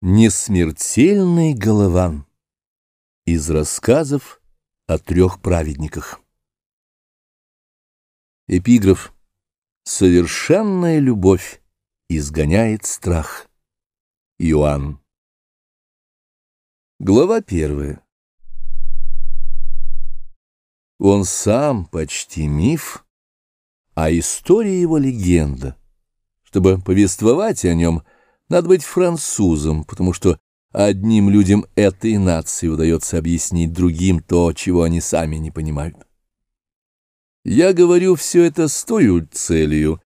Несмертельный голован Из рассказов о трех праведниках. Эпиграф. Совершенная любовь изгоняет страх Иоанн. Глава первая. Он сам почти миф, а история его легенда. Чтобы повествовать о нем – надо быть французом, потому что одним людям этой нации удается объяснить другим то, чего они сами не понимают. Я говорю все это с той целью,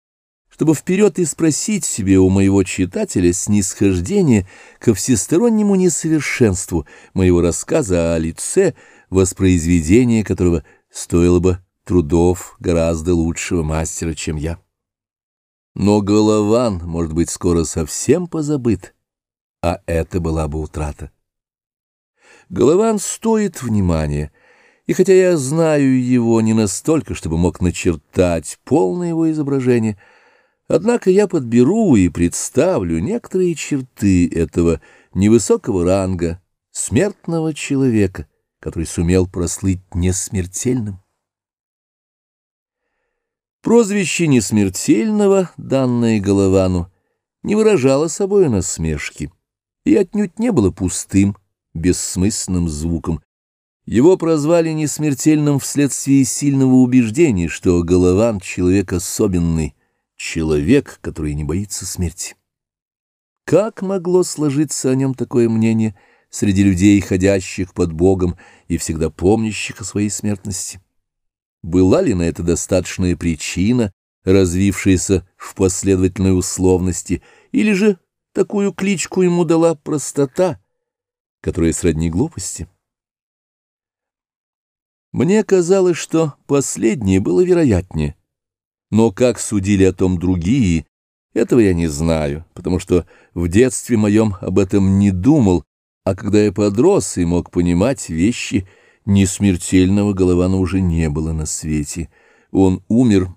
чтобы вперед и спросить себе у моего читателя снисхождение ко всестороннему несовершенству моего рассказа о лице, воспроизведение которого стоило бы трудов гораздо лучшего мастера, чем я. Но Голован, может быть, скоро совсем позабыт, а это была бы утрата. Голован стоит внимания, и хотя я знаю его не настолько, чтобы мог начертать полное его изображение, однако я подберу и представлю некоторые черты этого невысокого ранга, смертного человека, который сумел прослыть несмертельным. Прозвище несмертельного, данное Головану, не выражало собой насмешки и отнюдь не было пустым, бессмысленным звуком. Его прозвали несмертельным вследствие сильного убеждения, что Голован — человек особенный, человек, который не боится смерти. Как могло сложиться о нем такое мнение среди людей, ходящих под Богом и всегда помнящих о своей смертности? Была ли на это достаточная причина, развившаяся в последовательной условности, или же такую кличку ему дала простота, которая сродни глупости? Мне казалось, что последнее было вероятнее, но как судили о том другие, этого я не знаю, потому что в детстве моем об этом не думал, а когда я подрос и мог понимать вещи — Несмертельного Голована уже не было на свете. Он умер,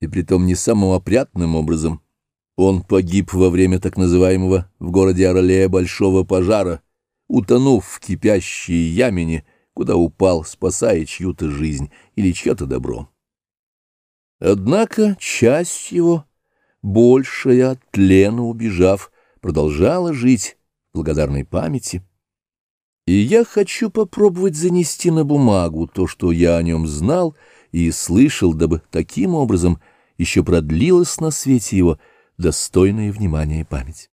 и притом не самым опрятным образом. Он погиб во время так называемого в городе Орле большого пожара, утонув в кипящей ямине, куда упал, спасая чью-то жизнь или чье-то добро. Однако часть его, большая от тлена убежав, продолжала жить в благодарной памяти, и я хочу попробовать занести на бумагу то, что я о нем знал и слышал, дабы таким образом еще продлилась на свете его достойная внимания память.